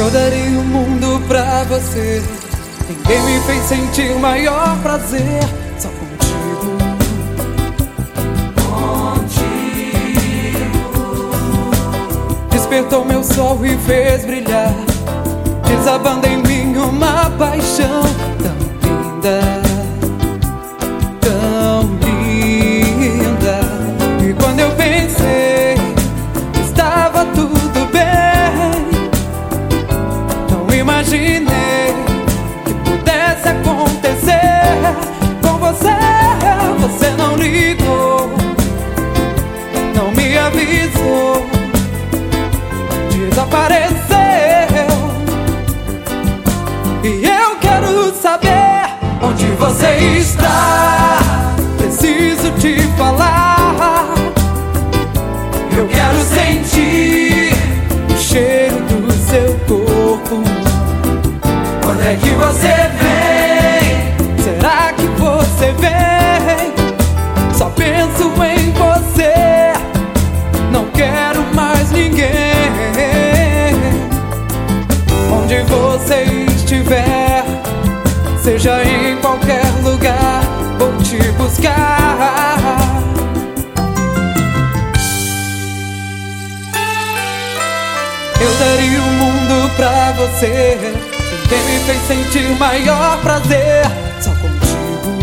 Eu daria o mundo pra você. Ninguém me fez sentir maior prazer. Só contigo. Contigo. Despertou meu sol e fez brilhar. Desabando em mim uma paixão não me avisou, desapareceu. E eu quero saber onde você está. Preciso te falar. Eu quero sentir o cheiro do seu corpo. Quando é que você vem? Será que você vem? Estiver, seja em qualquer lugar, vou te buscar. Eu daria o mundo pra você. Ninguém me fez sentir maior prazer. Só contigo.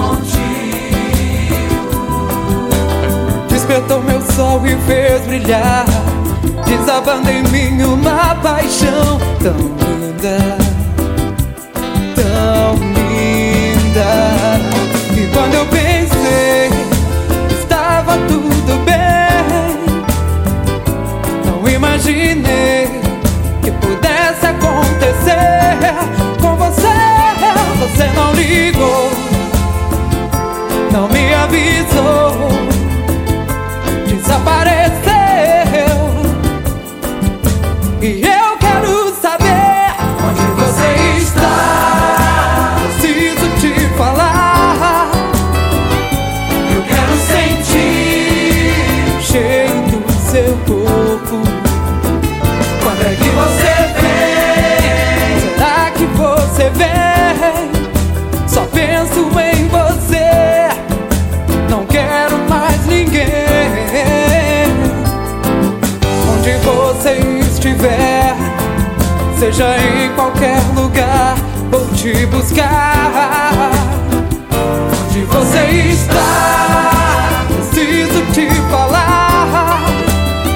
Contigo. Despertou meu sol e fez brilhar. Desabando em mim uma paixão tão seja em qualquer lugar, vou te buscar. Onde você está? Preciso te falar.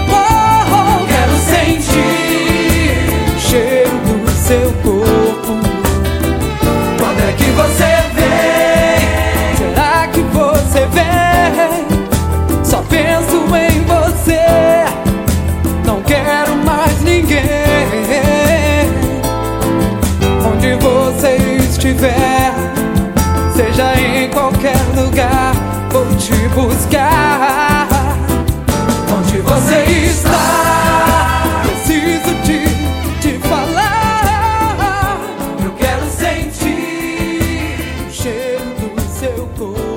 Oh, quero sentir o cheiro do seu corpo. estiver, seja em qualquer lugar, vou te buscar. Onde você está? Preciso de te falar. Eu quero sentir o cheiro do seu corpo.